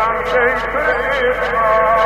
Krishna